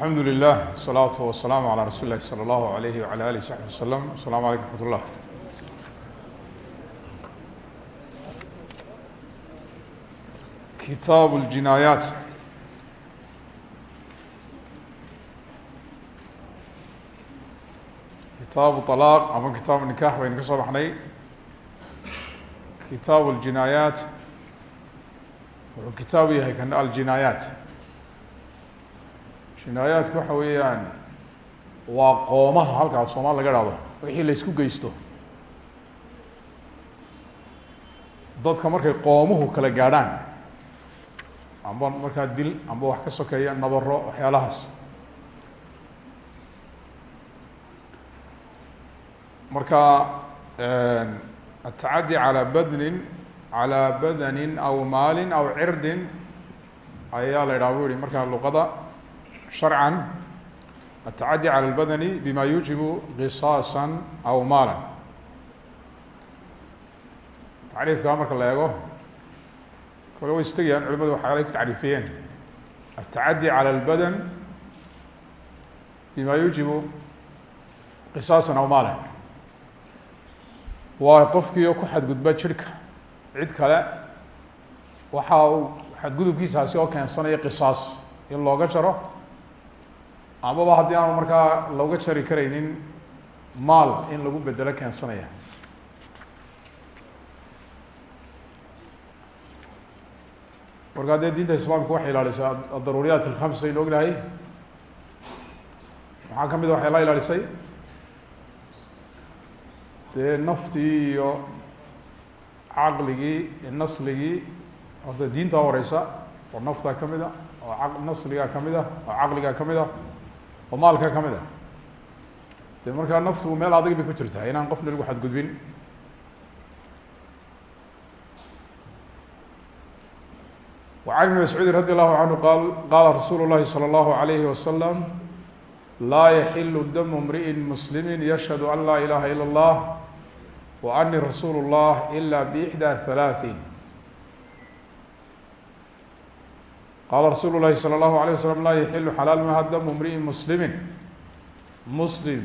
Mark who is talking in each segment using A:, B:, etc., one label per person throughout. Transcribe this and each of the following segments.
A: alxamdu lilah wsalaatu wasalaamu calaa rasuuli lahi salى allahu alayhi wala alih saxbi wasalam asalaamu alaykum raxmat ullah kitaabu ljinaayaat kitaabu alaaq ama kitaabu nikax baynu ka soo baxnay. Kitaabu ljinaayaat wuxuu kitaabu yahay kan aljinaayaat jinaayaadku waxa weeyaan waa qoomaha halkaa soomaal laga hahdo wixii la isku geysto. Dadka markay qoomuhu kala gaadhaan amba markaa dil amba wax ka sokeeya nabaro waxyaalahaas. Marka atacadi calى badnin calى badanin aw maalin aw cirdin ayaa la idhaha bu luqada sharcan atacadi calى اlbadani bima yujibu qisaasa aw maala tacriifkaa marka la eego kole way istagayaan culimadu waxyaalay ku tacriifiyeen atacadi calى اlbadan bima yujibu qisaasa aw maala waa qofkiio ku xadgudba jirhka cid kale waxa uu xadgudubkiisaasi oo keensanaya qisaas in looga jaro amaba haddii aanu markaa looga jari karaynin maal in lagu bedelo keensanaya. Markaa dee diinta islaamku waxay ilaalisay adaruuriyaat alkhamsa aynu ognahay. Maxaa ka mid a waxay la ilaalisay. Dee naftii iyo caqligii iyo nasligii horta diinta horeysa oo naftaa ka mid a oo nasligaa ka mid a oo caqligaa ka mid a oo maalka ka mid a de markaa naftu meel adag bay ku jirtaa inaan qofna lagu xadgudbin وعن بن مسعوud radي الlahu عanهu qal qala rasuulu الlahi slى الlahu عalayhi waslم laa yaxilu dmu امriئi muslimi yashhadu an laa ilaha ilا اllah وأni rasuul الlah إla bإxdى ثaلaaثin qaala rasuulu الlahi slى الlahu عalيه waslم laa yaxilu xalaal maha dmu mriئi muslimi muslim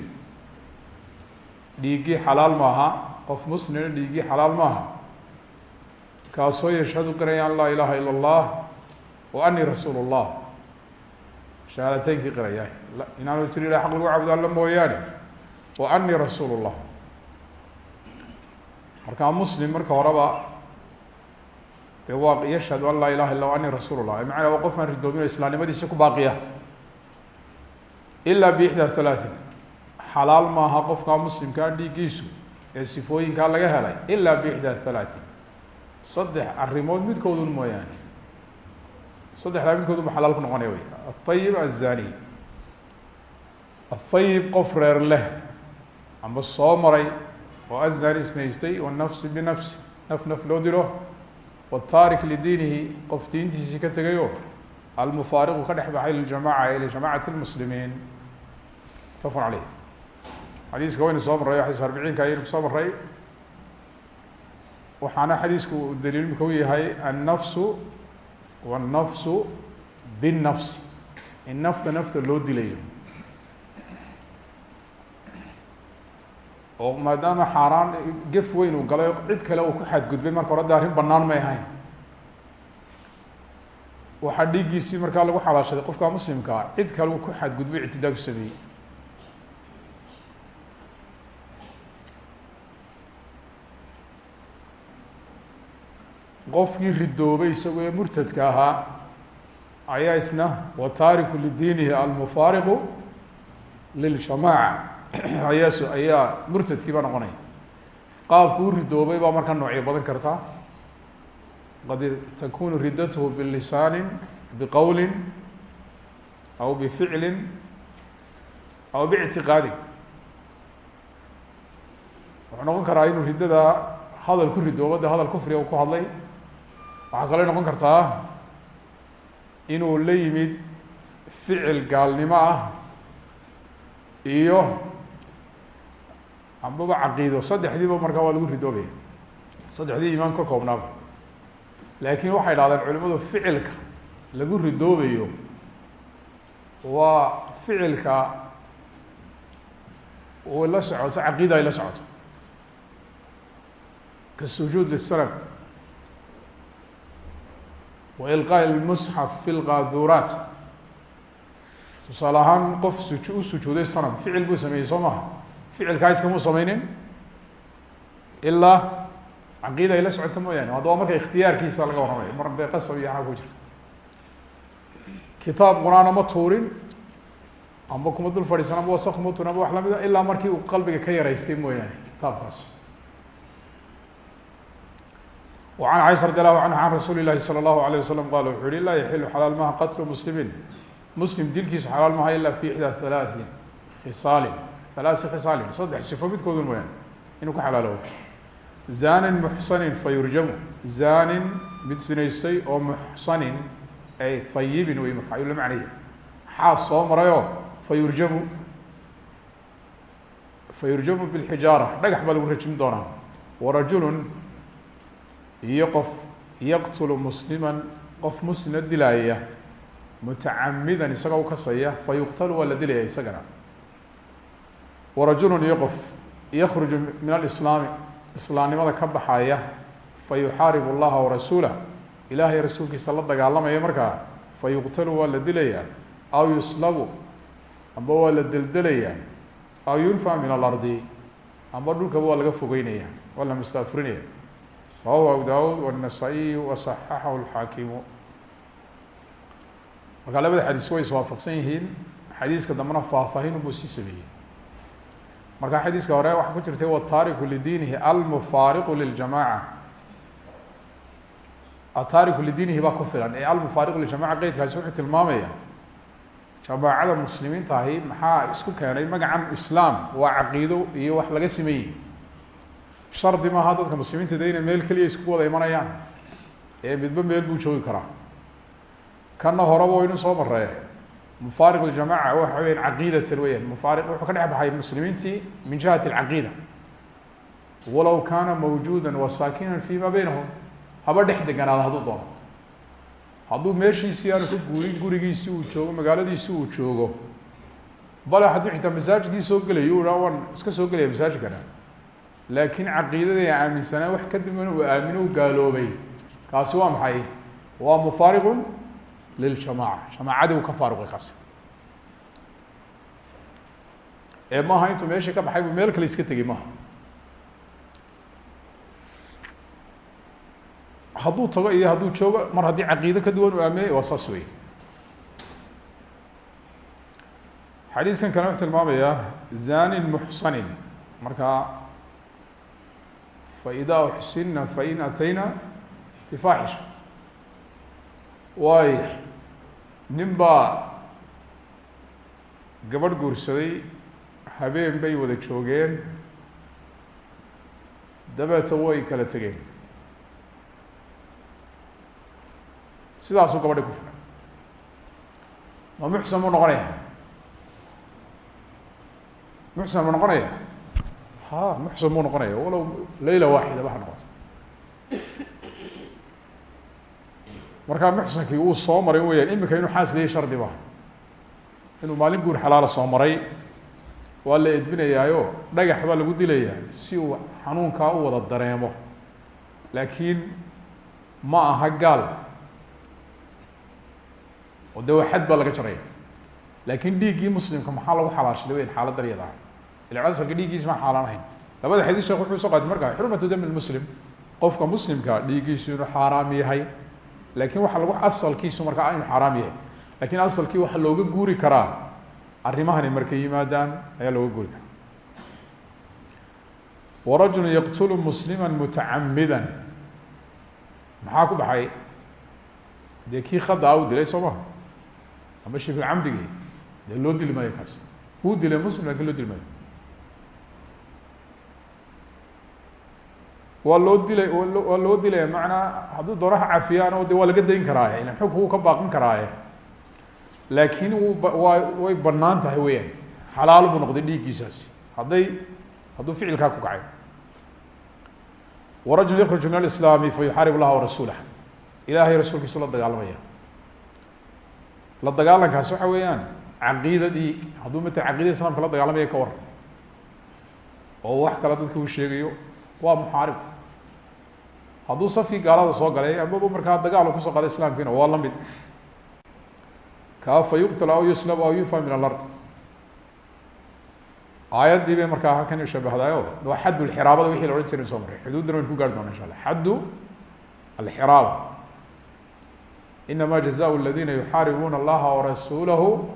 A: dhiiggii xalaal maaha qof muslima dhiiggii xalaal maaha kaasoo yashhadu qiraya an laa ilaha ilا اllah wa ani rasuul الlah shahaadateynkii qiraya inaanu tiri ilah aq lagu cabdo alla mooyaane wa ani rasuul الlah markaa muslim marka horeba de waa yashhadu an laa ilaha illa ani rasuul lah macnaa ridoomin islaamnimadiisa ku baaqiya. Ilaa bixdaa halaain xalaal maaha qofkaa muslimkaa dhiiggiisu ee sifooyinkaa laga helay. Ilaa bixdaa halaain saddex arrimood midkoodun mooyaane. Saddexdaa midkoodunba xalaal ku noqonaya wey athayib azani athayib qof reer leh amba soo maray oo azani snaystay oo nafsi binafsi naf naf loo diro watarik lidiinihi qof diintiisii ka tegayo almufaariqu ka dhex baxay liljamaca ee lijamacati lmuslimiin mutafaqun caleyh xadiiska waynu soo marray xadiis arbiciinka ayaynu ku soo marray. Waxaana xadiisku uu daliil imika u yahay annafsu wannafsu binnafsi. In nafta nafta loo dilayo. Oo maadaama xaaraan gef weyn uu galay cid kale uu ku xadgudbay marka hore de arrin banaan may ahayn. Waxaa dhiiggiisii markaa lagu xalaashaday qofka muslimkaa cid kale uu ku xadgudbay ictidaa ku sameeyey. Qofkii ridoobay isagoo ee murtadka ahaa ayaa isna wa taariku lidiinihi almufaariqu liljamaaca ayaa ayaa murtadkii baa noqonaya qaabku u ridoobay baa markaa noocyo badan kartaa qad takunu ridathu bilisaani biqowli aw bificli aw bictiqaadin wuxuu noqon karaa inuu riddada hadal ku ridoobo de hadal kufriga ku hadlay waxaa kaloo noqon kartaa inuu la yimid ficil gaalnimo ah iyo ambaba caqiido saddexdiiba markaa waa lagu ridoobaya saddexdii imaan ka koobnaaba. Laakiin waxay dhahdeen culimadu ficilka lagu ridoobayo waa ficilka uu la socoto caqiida ay la socoto. Kasujuud lisanam wa ilqaaء اlmusxaf fi lqaaduraat tusaale ahaan qof suj u sanam ficil buu sameeyey soo ficilkaa iskamuu sameynin ilaa caqiida ay la socoto mooyaane haddaba marka ikhtiyaarkiisa laga warramayo mar dee qasab iyo xaa ku jirta kitaab qur-aan ama tuurin amba kuma dul fadhiisan amba wasa kuma tuurin amba wax lamida ilaa markii uu qalbiga ka yaraystay mooyaane kitaabkaas وعن caiشha رadي الlaه عanهa عan rasuuli الlahi slى الlahu عalيه waslم qala wuxuu yihi laa yaxilu xalaal maha qatlu muslimiin muslim dilkiisu xalaal maha ila fi ixdaa halaaثi khisaalin halaasi khisaalin saddex sifo midkoodu mooyaane. Inuu ka xalaalobo zanin muxsanin fayurjamu zanin mid sinaystay oo muxsanin ay hayibin wey la macnaya xaas soo marayoo fayurjamu fayurjamu bاlxijaara dhagax baa lagu rajmin doonaa. Warajulu iyo qof yaqtulu musliman qof muslima dilaaya mutacamidan isagoo ukasaya fayuqtalu waa la dilaya isagana warajulun iyo qof yakhruju min alislaami islaamnimada ka baxaya fa yuxaaribu allaha warasuulah ilaahay rasuulkiisa la dagaalamaya markaa fa yuqtalu waa la dilayaa aw yuslabu amba waa la deldelayaa aw yunfa min alardi amba dhulkaba waa laga fogeynaya waa la mastaafurinaya rawahu abu daawuud wanasaa-iy wasaxaxahu lxaakimu markaa labada xadiis way iswaafaqsan yihiin xadiiska dambena faahfaahin unbuu sii sameeyey marka xadiiska hore waxaa ku jirtay wataariku lidiinihi almufaariqu liljamaca ataariku lidiinihi baa ku filan. Ee almufaariqu liljamaca qeydkaasi wuxuu tilmaamaya jamaacada muslimiinta ahi maxaa isku keenay magacan islaam waa caqiido iyo wax laga sameeyey shardi maaha dadka muslimiinta de inay meel keliya isku wada imanayaan. Ee midba meel buu joogi karaa. Kana horeba waynu soo maree mufaariq ljamaca waxa weyan caqiidatan weyaan mufaariq wuxuu ka dhex baxay muslimiintii min jihati alcaqiida walow kaana mawjuuda wasaakinan fi ma beynahum haba dhex deganaada hadduu doono hadduu meeshiisii aanu ka guurin gurigiisi uu joogo magaaladiisi uu joogo bale hadduu xitaa masaajidkii soo gelayo u waan iska soo gelaya masaajidkana laakiin caqiidadii aaminsanaa wax kadib in uu aamino u gaaloobay kaasi waa maxay waa mufaariqun liljamaca jamaacadii uu ka faaruqay kaasi ee maaha intuu meeshii ka baxay buu meel kale iska tegey maaha hadduu tago iyo hadduu joogo mar haddii caqiide ka duwan uu aaminay waa saas wey xadiiskan kale wuxuu tilmaamayaa zanin muxsanin markaa faida uxsina fain atayna bifaaxisha waay nin gabadh guursaday habeen bay wada joogeen dabeeta way kala tegeen. Sidaasuu gabadhi ku furay. Ma muxsan buu noqonaya muxsan buu noqonaya ha muxsan buu noqonaya walow layla waaxida ba ha noqoto markaa muxsankii uu soo maray weyaan imika inuu xaas leeyahy shardi maaha inuu maalin guur xalaala soo maray. Waa la edbinayaayo dhagax baa lagu dilayaa si uu xanuunkaa u wada dareemo. Laakiin ma aha gaal. Oo de waa xad baa laga jaraya. Laakiin dhiiggii muslimka maxaa lagu xalaashaday weyan xaaladdan iyada ah? Ila maan xaalaan ahayn. Labada xadiis sheekh wuxuu soo qaatay markaa xurmatu dami muslim. Qofka muslimka dhiiggiisu inuu xaaraam yahay laakiin waxa lagu asalkiisu markaa inuu xaaraam yahay. Lakiin asalkii waxaa looga guuri karaa arrimahani markay yimaadaan ayaa looga guuri karaa. Warajulu yaqtulu muslima mutacamida maxaa ku baxay? Dee kii khada a u dilay soo maha ama shibulcamdigii dee loo dili maayo kaas? Wuu dilay muslim laakiin loo dili waa loo dilay waa loo dilaya macnaa hadduu doono ha cafiyaan oo de waa laga dayn karaaye ilan xugka ka baaqin karaaye. Laakiin wuu waa way bannaan tahay weyaan xalaal buu noqday dhiiggiisaasi hadday hadduu ficilkaa ku kacay. Warajul yakruju min alislaami fa yuxaarib llaha warasuulah ilaahay rasuulkiisu la dagaalamaya. La dagaalankaasi waxa weeyaan caqiidadii hadduu mata caqidada islamka la dagaalamaya ka waran oo wax kale dadka sheegayo waa muxaarib hadduu safkii gaalada soo galay amaba markaa dagaal kusoo qaday islaamkiina waa la mid kaa fa yuqtal aw yuslab aw yunfa min alard aayaddii bay markaa halkan shabahdayo waa xadd lxiraabada wixii la odhan jiray soo maray xuduuddana waynu ku gaari doona insha allah xaddu alxiraaba inama jazaء اladina yuxaaribuuna allaha warasuulahu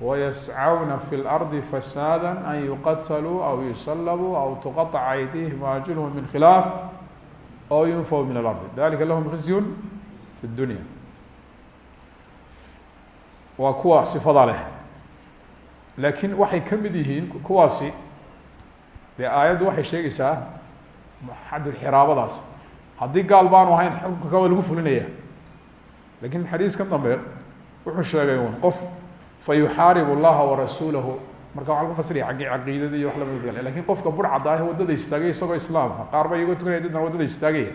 A: wayascawna fi اlardi fasaada an yuqataluu aw yusalabuu aw tuqaطca aydihim waarjulhum min khilaaf aw yunfaw min alardi dalika lahum khizyun fi اdunya waa kuwa sifada leh laakiin waxay ka mid yihiin kuwaasi dee aayaddu waxay sheegaysaa xadulxiraabadaas haddii gaal baanu ahayn xukunka ka waa lagu fulinaya laakiin xadiiskan dambe wuxuu sheegay un qof fa yuxaaribu اllaha warasuulahu marka waa lagu fasiraya aggi caqiidada iyo wax lamidgale laakiin qofka burcadaahe waddada istaagay isagoo islaama qaar ba iyagoo tukanaya dadna waddada istaagaya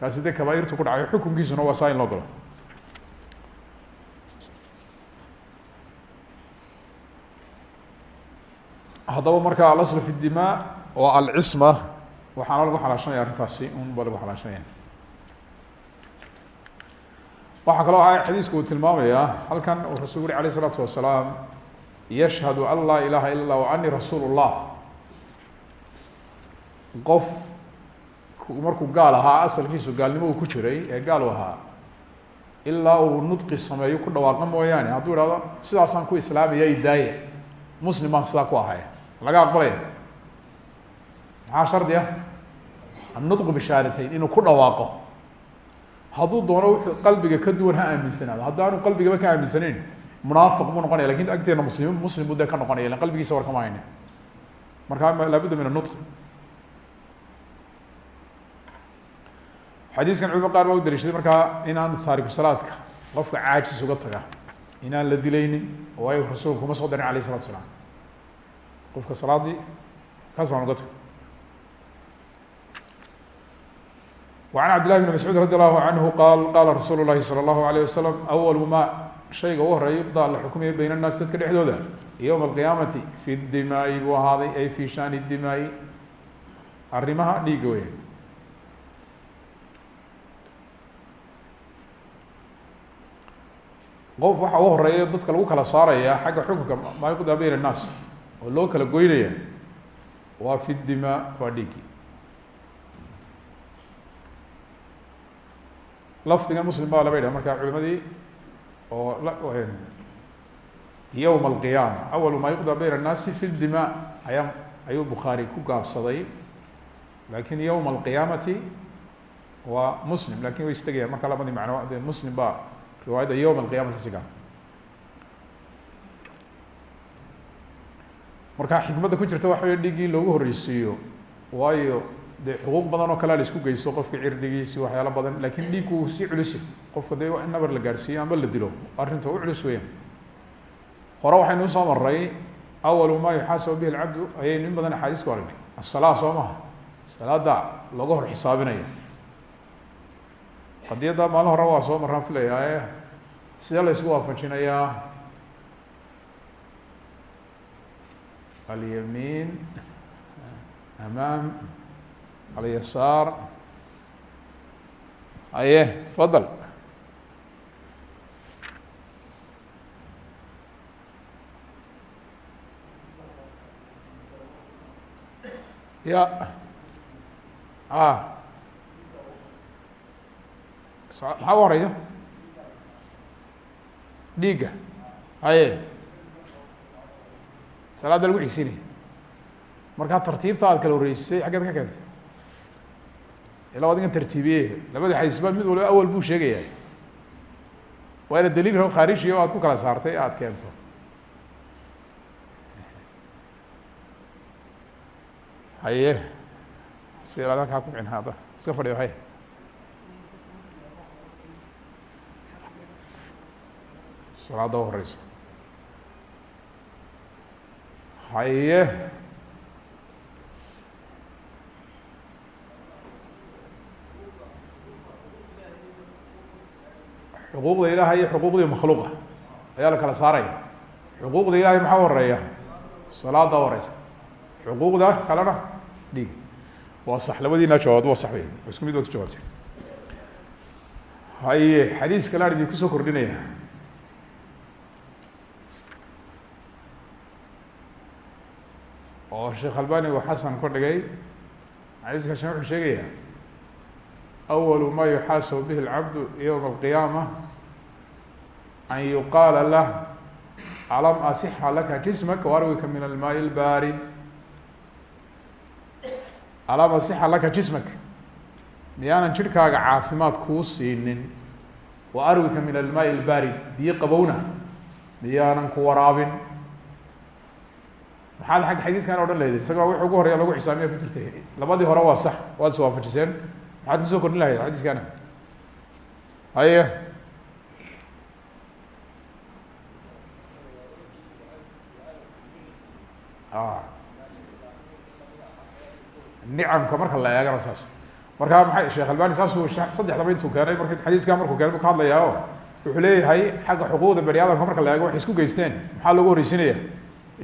A: kaasi dee kabaairtu ku dhacay xukunkiisuna waa saa loo galo haddaba marka alasl fi dimaa oo alcisma waxaana lagu xalaashanaya arrintaasi un ba lagu xalaashanaya. Waxaa kaloo xadiisku tilmaamayaa halkan wuxuu sugu uri alayh isalaatu yashhadu an laa ilaha ila اllah ani rasuul اllah qof markuu gaal ahaa asalkiisu gaalnimo ku jiray ee gaal ahaa ilaa uu nudqi sameeyo ku dhawaaqo mooyaane. Hadduu ihahdo sidaasaan ku islaamaya i daaye. Muslim sidaa ku ahaya laga aqbalaya maxaa shardi ah? Annudqu bishaaratayn inuu ku dhawaaqo. Hadduu doono wuxuu qalbiga ka duwan ha aaminsanaado. Haddaanu qalbigaba ka aaminsanayn munaafiq buu noqonaya lakin agteena muslim muslim buu de ka noqonaya ilan qalbigiisa war kama hayne marka laabudda min anutq xadiiskan culimo qaar baa u daliishaday markaa inaan taariku salaadka qofka caajis uga taga inaan la dilaynin waayo rasuulku kuma soo darin alayh isalatu salaam qofka salaadii kaasaan uga tago وعن cبد لله بن مسعوud رadي الله عanه qاal qala rasuul الlahi slى الlaه عليه وsلم أول ma shayga u horreeya ibdaa la xukumayo bayna annaasi dadka dhexdooda. Yowma alqiyaamati fi dimaa-i buu ahaaday ay fi shaani dimaa-i. Arrimaha dhiigga weya qof waxaa u horreeya dadka lagu kala saaraya xagga xukunka maa yuqdaa bayna annaas oo loo kala goynaya waa fi dima waa dhiiggi. Lafdiga muslim baa laba yidhaha marka culimadii oo yowm alqiyaama awalu maa yuqda bayna annaasi fi dima ayaa ayuu bukhaari ku gaabsaday. Lakin yowma alqiyaamati waa muslim. Lakin way istegayaan marka labadii macno de muslim baa riwaayadda yowm alqiyama kasiga marka xikmadda ku jirta waxa wey dhigii in loogu horeysiiyo waayo de xuquuq badan oo kalea la isku geysto qofka cirdigiisi waxyaalo badan laakiin dhiigku uu si culusi qofka dee in nabar la gaarhsiiyo amba la dilo. Arrinta u culus weyaan hore waxaynu u soo maray awalu ma yuxaasabu bihi lcabdu ayaynu in badan axaadiis ku aragnay asalaa soo maha salaada laga hor xisaabinaya. Qadiyadda maalin hore waa soo maraan filayaa sidee la isku waafajinayaa alyamiin amaam alyasaar aye fadal. Ya. A maxaa u horreeya dhiigga aye. Salaadda lagu xigsinaya markaa tartiibta aad kala horeysay xaggeed ka keentay ila adigan tartiibiye labada xadiisba mid waliba awal buu sheegaya waa ina daliil o khaariji o aad ku kala saartay aad keento. Haye. Si ad halkaa ku cin hadda iska fadhiyo hay salaada u horeysa haye xuquuqda ilaah iyo xuquuqdii makhluuqa. Ayaa la kala saaraya. Xuquuqda ilahay maxaa horreeya salaada horeysa xuquuqda kalena dhiig. Waa sax. Labadiina jawaabad waa sax wey isku mid waad jawaabtay haye xadiis kale aan idin ku soo kordhinaya. Oo sheekh albani uu xasan ka dhigay. Xadiiska wuxuu sheegaya awalu ma yuxaasabu bihi اlcabdu ywma alqiyaama an yuqaala lah alam asixa laka jismaka warwika min almaai اlbarid alam asixa laka jismaka miyaanan jidhkaaga caafimaad kuu siinin wa arwika min almaai اlbarid biyo qabowna miyaanan ku waraabin maxaad agga xadiiskan odhan lehday isaga wix ugu horeya lagu xisaamiya ku jirta labadii hore waa sax waad is waafajiseen maxaad ku soo kordhin lahayd xadiiskana. Haye nicamka marka la eegana saas. Markaa maay sheekh albani saasuu saddexdaba intuu keenay mark xadiiskaa markuu keenay bu ka hadlayaa o wuxuu leeyahay xagga xuquuqda bani marka la eego waxay isku geysteen. Maxaa loogu horreysinaya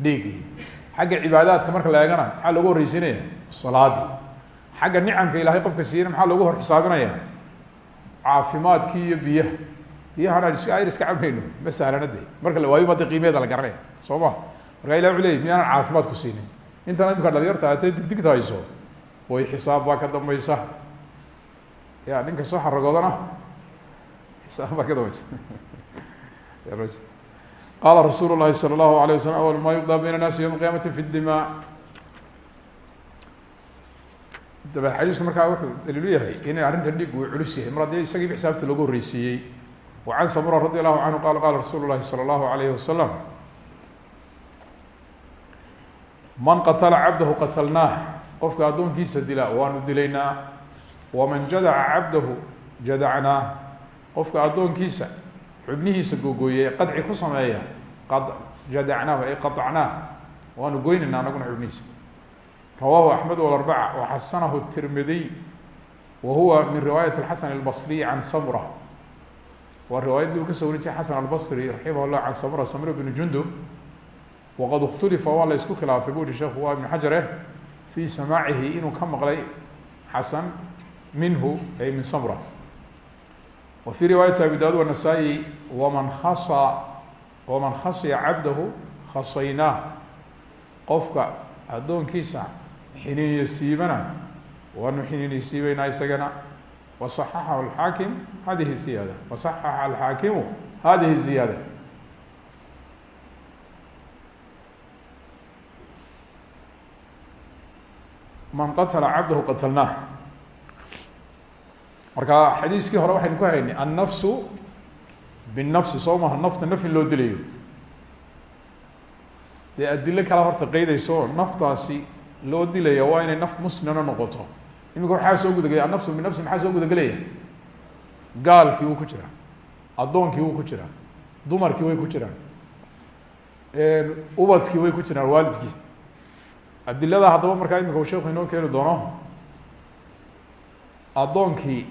A: dhiiggii xagga cibaadaadka marka la eegana maxaa loogu horreysinaya salaadii xagga nicamka ilaahay qofka siiyana maxaa loogu hor xisaabinaya caafimaadkii iyo biyaha biyahan aan ayr iska cabayno ma sahlana de marka la waayo mada qiimeeda la garanaya soo ma marka ilah wuxu ley miyaanan caafimaad ku siinin intana imika dhalinyarta hatay digdigta hayso way xisaab baa ka dambaysa ya ninka soo xaragoodana xisaab baa ka dambaysa qala rasuul الlahi slى الlahu عalيه waslm awal ma yuqda bayna الnaasi ywma qiyamati fi الdima daba xadiisku markaa wuxuu daliilu yahay in arinta dhiig uu culus yahay. Mar haddii isagii ba xisaabta looga horreysiiyey wa can samura radi allahu canhu qala qala rasuulu llahi sala allahu alayhi wasalam man qatala cabdahu qatalnaah qofka addoonkiisa dila waanu dilaynaa. Waman jadaca cabdahu jadacnaah qofka addoonkiisa xubnihiisa googooye qadci ku sameeya qad jadacnaahu ay qaacnaah waanu goynaynaa anaguna xubnihiisa rawahu axmed walarbaca waxasanahu tirmidiy wa huwa min riwaayat xasan albasriy can samra waa riwaayaddii uu ka soo warijiyay xasan albasri raximah llah can samra samra bni jundub waqad اkhtulifa waa la isku khilaafay bu uhi sheekhu waa ibn xajare fi samaacihi inuu ka maqlay xasan minhu ay min samra wa fii riwaayati abi daud wanasaa-i waman khasa waman khasya cabdahu khasaynaa qofka addoonkiisa xiniinyo siibana waanu xiniinyo siibeynaa isagana. Waصaxaxahu alxaakim hadihi ziyaada. Waصaxaxa alxaakimu hadihi ziyaada. Man qatla cabdahu qatlnaah marka xadiiskii hore waxaynu ku haynay annafsu binnafsi soo maha nafta naf in loo dilayo. Dee adilo kala horta qeydayso naftaasi loo dilaya waa inay naf muslimna noqoto. Iminka waxaa soo gudagelaya annafsu binafsi maxaa soo gudagelaya gaalkii wuu ku jiraa addoonkii wuu ku jiraa dumarkii way ku jiraan ubadkii way ku jiraan waalidkii. Adilada haddaba markaa imika uu inoo keeni doono addoonkii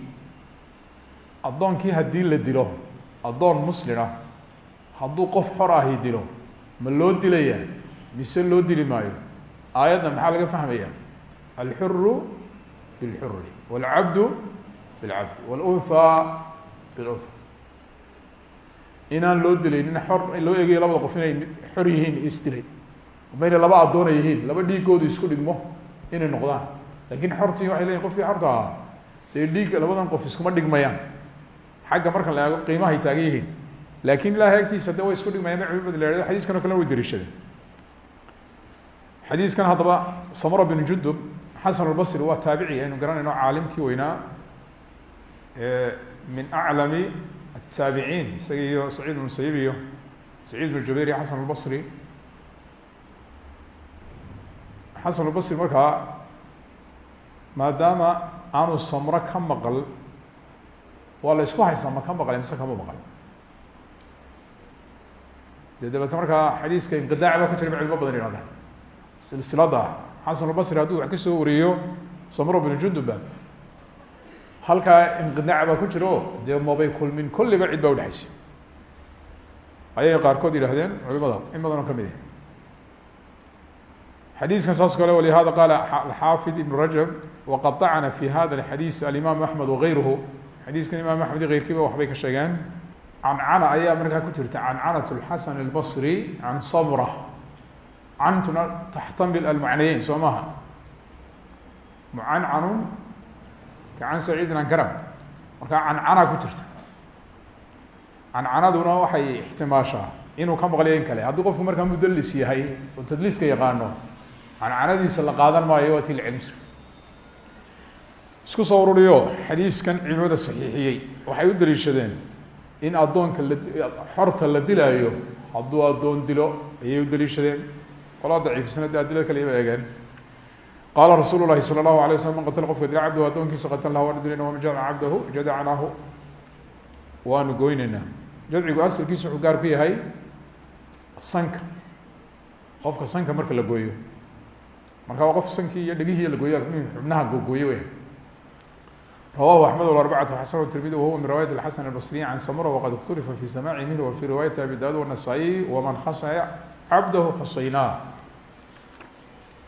A: addoonkii haddii la dilo addoon muslima hadduu qof xor ahi dilo ma loo dilaya mise loo dili maayo aayadda maxaa laga fahmaya alxuru bilxuri wاlcabdu bilcabdi wاlunhaa bilunha inaan loo dilaynin xor loo eegayo labada qof inay xor yihiin isdilay mayna laba addoona laba dhiigoodu isku dhigmo inay noqdaan. Lakin xortii waxay leyihin qofkii xorta ahaa dee dhiigga labadan qof iskuma dhigmayaan. Xagga marka la eego qiimahay taagan yihiin. Laakin ilahay agtiisa de way isku dhigmayaan ma culimadu la hahdo xadiiskan o way dariishadeen xadiiskan haddaba samura bin jundub xasan albasri waa taabici aynu garanayno caalimkii weynaa min aclami ataabiciin isaga iyo saciid bn musayib iyo saciid bn jubayr iyo xasan albasri. Xasan albasri markaa maadaama aanu samro ka maqal waa la isku haysaa ma ka maqlay mise kama maqal de dabeetna markaa xadiiska inqidaac baa ku jira culimo badan yihahdaan silsilada xasan albasri hadduu wax ka soo wariyo samro binu jundubba halkaa inqidaac baa ku jiro dee mabay kulmin kolliba cid baa udhexaysa ayay qaarkood yidhahdeen culimada in badanoo ka mid ah xadiiskan saas kale walihada qaala alxaafid ibn rajab waqad طacna fi hada اxadiis alimaam axmed wagayruhu xadiiskan imaam axmed i keyrkiiba waxbay ka sheegeen cancana ayaa markaa ku jirta cancanat اlxasan اlbصri can samra cantuna taxtamil almacnayeyn soo maha mucancanu kacan saciidin an karam markaa cancana ku jirta. Cancanaduna waxay ixtimaashaa inuu ka maqliyo in kale. Haddii qofku markaa mudlis yahay oo tadliiska yaqaano cancanadiisa la qaadan maayo waa tii la isku soo ururiyo xadiiskan culimada saxiixiyey. Waxay u daliishadeen in addoonka la xorta la dilaayo hadduu addoon dilo ayay u daliishadeen qolaa daciifisna de adilada kale iba eegeen. Qaala rasuulu lahi salى اlahu alay waslam man qatala qofka dila cabduhu addoonkiisa qatala waa dilayna waman jadaca cabdahu jadacnaahu waanu goyneynaa jadcigu asalkiisa wuxuu gaar ku yahay sanka. Qofka sanka marka la gooyo. Marka qof sankii iyo dhegihii lagoyo xubnaha googooye wey rawahu axmed arbacatu xasan tirmidi wahuwa min riwayat xasan basriyi can samura waqad ikhturifa fi samaaci minhu wa fii riwaayati abi daud wanasaa-iy waman khasaya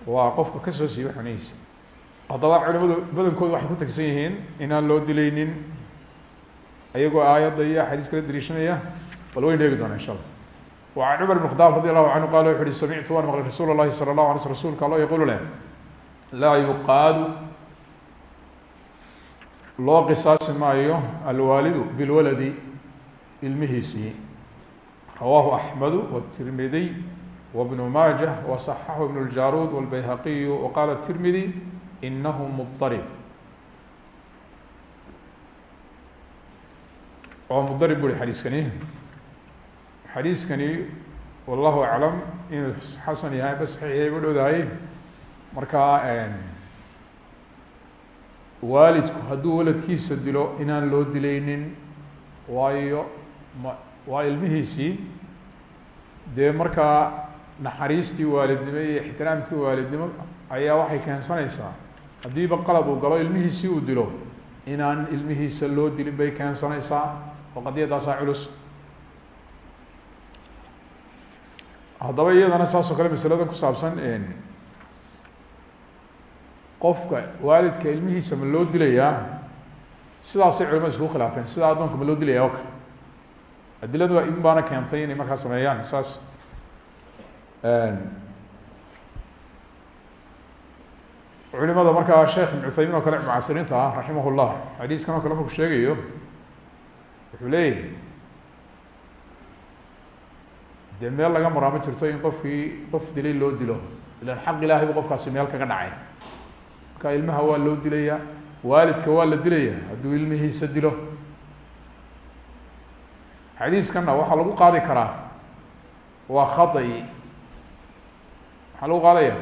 A: waa qofka kasoo siiba xunihiisa haddaba culimadu badankoodu waxay ku tagsan yihiin inaan loo dilaynin ayagoo aayadda iyo axaadiis kala dariishanaya bal waynu eegi doona insha allah وعن cمر بن خطاب رضي الله عنه qال وxu uhi سمعtu waan mqلay رasuul الlahi صلى الله علي sل rsulka allo yqul leh laa yuqaadu loo qisaasi maayo alwaalidu bilwaladi ilmihiisii rawaahu أحmedu والتirmidiy وبن maaجة وصxaxu بن الjarud والbayhaqiy وqala التirmidي inahu mضطرب oo mضرب bu hi xadiiskani xadiiskani wallahu aclam inuu xasan yahay ba saxiixyay u dhowdahay markaa waalidku hadduu waladkiisa dilo inaan loo dilaynin waayo ma waa ilmihiisii dee markaa naxariistii waalidnimo iyo ixtiraamkii waalidnimo ayaa waxay keensanaysaa haddiiba qalad uu galo ilmihiisii uu dilo inaan ilmihiisa loo dilin bay keensanaysaa oo qadiyadaasaa culus. Haddaba iyadana saas oo kale masalada ku saabsan qofka waalidka ilmihiisa ma loo dilayaa sidaasay culimada iskugu khilaafeen sidaa addoonka ma loo dilaya oo kale. Adiladu in baana keentay inay markaa sameeyaan saas culimada markaa sheekh ibn cuthaymin oo kale mucaasiriinta ah raximah llah xadiiskan oo kale markuu sheegayo wuxuu leeyahay dee meel laga maraa ma jirto in qofkii qof dilay loo dilo? Ilan xaq ilaahay bu qofkaasi meel kaga dhacay. Marka ilmaha waa loo dilaya waalidka waa la dilaya hadduu ilmihiisa dilo. Xadiiskanna waxaa lagu qaadi karaa waa khaطi maxaa lagu qaadaya?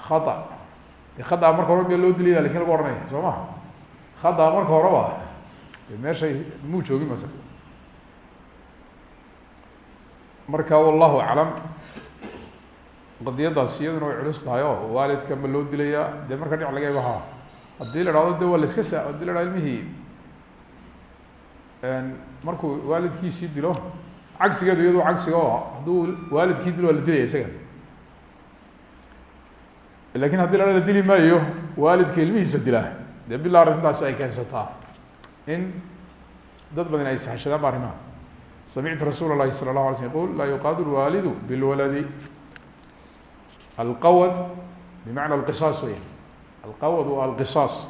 A: Khata. De khata marka hore meel loo dilaya laakiin lagu ohanaya soo ma khata marka horeba de meeshay muu joogin ma marka wallahu aclam qadiyadaas iyaduna way culus tahay oo waalidka ma loo dilayaa dee marka dhinac laga eego ha. Haddii la dhahdo de waa la iska sa haddii la dhahdo ilmihii. Markuu waalidkiisii dilo cagsigeedu iyadu cagsiga oo hadduu waalidkii dilo la dilaya isaga laakiin haddii la la dili maayo waalidka ilmihiisa dilaa dee bila arrintaasi ay keensataa. In dad badan ay saxshadaan arrimaha samictu rasuul lahi salى اlahu ala sl yqul laa yuqaadu lwaalidu bilwaladi. Alqawad bimacna alqisaas wey alqawad waa alqisaas.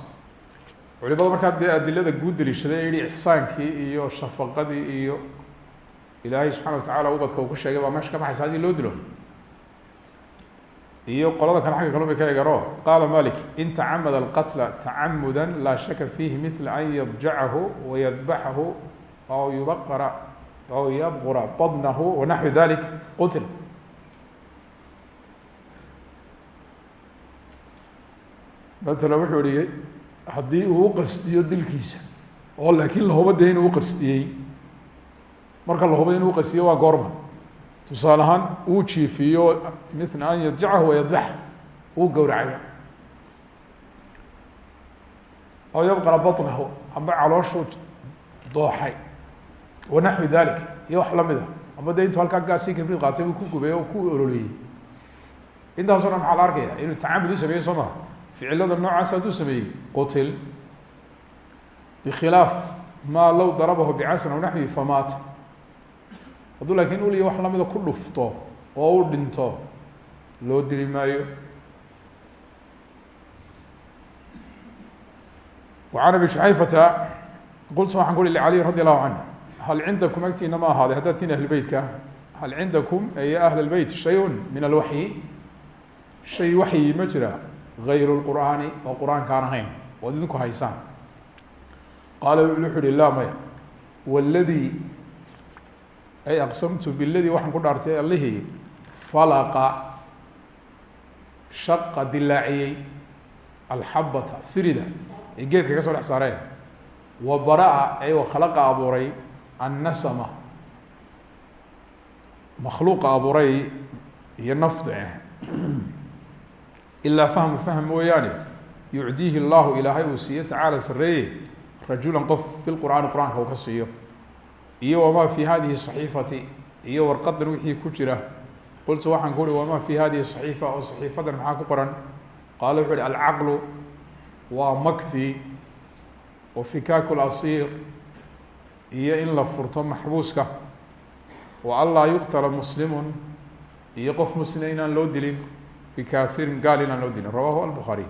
A: Culimada markaa dee adilada guud daliishaday yihi ixsaankii iyo shafaqadii iyo وتعالى subxana wa tacaala ubadka uu ku sheegay baa loo dilo iyo qolada kale xagga kalun bay ka eegano qaala malik in tacamada alqatla tacamuda laa shaka fiihi mila an yadjacahu wayadbaxahu aw yubaqara aw yabqura badnahu wanaxwi dalik qutil. Matala wuxuu ihi haddii uu uqastiyo dilkiisa oo laakiin lahuba dee inuu uqastiyey marka lahuba inuu uqastiyo waa goorma tusaale ahaan uu jiifiyo mila an yadjacahu wayadbax uu gowracayo aw yabqara baطnahu amba calooshuu dooxay. Wanaxwi dalik iyo wax la mid a ama de intuu halkaa gaasi kibrid qaatay uu ku gubay oo ku ololeyey intaasoo dhan maxaa la arkaya inuu tacamud u sameeyey soo maha ficilada noocaas hadduu sameeyey qutil. Bkhilaaf ma low darabahu bicasn aw naxwi famaata hadduu laakiin uliya wax lamida ku dhufto oo u dhinto loo dili maayo وعn abi شحayfata qultu waxaan ku ui لعaliي radي الlahu عanه hal cindakum agtiina ma ahaaday haddaad tin ahl beytka hal cindakum ay ahl الbeyt شhay min alwaحyi shay waxyi ma jira غayr الqur'aani oo qur'aankaan ahayn ood idinku haysaan qaala wuxu uhi laa maya wاladii ay aqsamtu biladii waxaan ku dhaartay allihii. Falaqa. Shaqa dilaaciyey alxabata firida. Ee geedka ka soo dhex saareen. Wa bara-a ay khalaqa abuuray. Annasama. Makhluuqa abuuray iyo nafta ah ilaa fahmu fahm mooyaane yucdiihi llahu ilaahay uu siiyo tacaala sareeye rajulan qof fi lqur'aani qur'aanka uu ka siiyo iyo wamaa fi hadihi صaxiifati iyo warqadan wixii ku jira qultu waxaan ku uhi wamaa fi hadihi صaxiifa oo صaxiifadan maxaa ku qoran qaala wuxu uhi alcaqlu waa makti wa fikaaku lasiir iyo in la furto maxbuuska wa anlaa yuqtala muslimun iyo qof muslima inaan loo dilin bikafirin gaal inaan loo dilin rawahu albuhaariy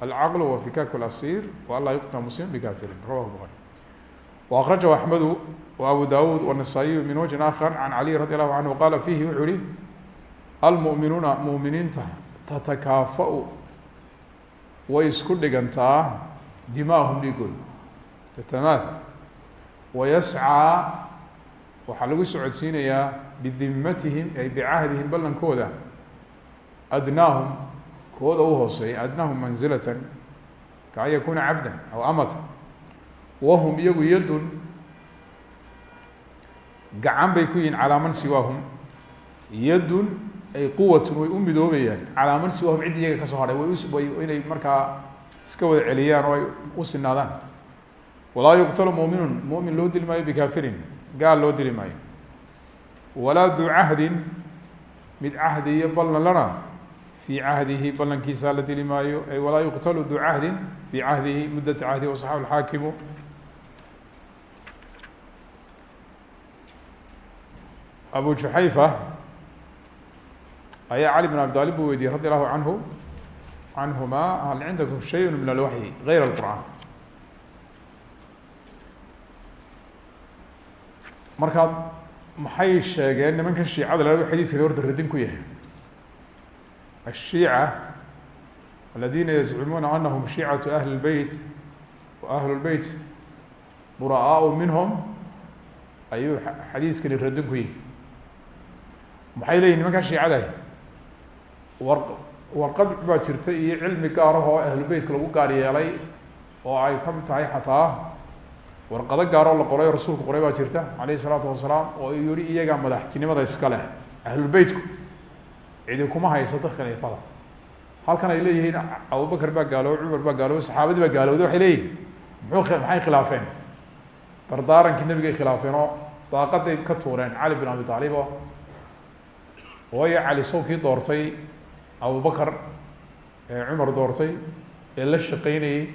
A: alcaql wa fikaaku lasiir wa anlaa yuqtala muslim bikafirin rawahu buhaari axmedu wa abu dawuud wanasaa-iyu min wajhin akar can caliy radi allahu canhu qaala fiihi wuxuu yihi almu'minuuna mu'miniinta tatakaafa-u way isku dhigantaa dimaahum dhiigooda tatamaatha wayascaa waxaa lagu socodsiinayaa bidimatihim ay bicahdihim ballankooda adnaahum kooda u hooseeya adnaahum manzilatan ka an yakuuna cabdan aw amata wahum iyagu yadun. Gacan bay ku yihiin calaa man siwaahum yadun ay quwatun way u midoobayaan. Calaa man siwaahum ciddi iyaga ka soo hadhay way inay markaa iska wada celiyaan oo ay u sinaadaan walaa yuqtalu muminun mumin loo dili maayo bikafirin gaal loo dili maayo. Walaa duu cahdin mid cahdi iyo ballan lana fii cahdihi ballankiisa la dili maayo. Ay walaa yuqtalu duu cahdin fii cahdihi muddata cahdi wasaxabu alxaakimu abu juxayfa ayaa cali bn abi talib buu weydiiyey radi allahu canhu canhuma hal cindakum shay min alwaxyi gayr alqur'aan markaa maxay sheegeen nimankan shiicada la xadiiskani horta radin ku yahay الشhiiعة الذina يزcumuuna anahum شhiicaة أhli الbeyt wa أhlu الbeyt bura'aaء minhm ayuu xadiiskani radin ku yihi maxay leyihin nimankan shiicadahi war warqad baa jirta iyo cilmi gaarahoo ahlubeytka lagu gaar yeelay oo ay ka mid tahay xataa warqado gaaroo la qoray rasuulku qoray baa jirta alayh الsalaatu wasalaam oo yihi iyagaa madaxtinimada iska leh ahlulbeytku cidi kuma haysato khilaafada halkan ay leeyihiin abubakr baa gaaloobay cumar baa gaaloobay saxaabadii baa gaalowday waxay leeyihiin muxuu maxay khilaafeen? Dardaarankii nebigay khilaafeen oo daaqaday ka tuureen cali bin abi aalib o waayo cali sawkii doortay abu abubakar ee cumar doortay ee la shaqeynayey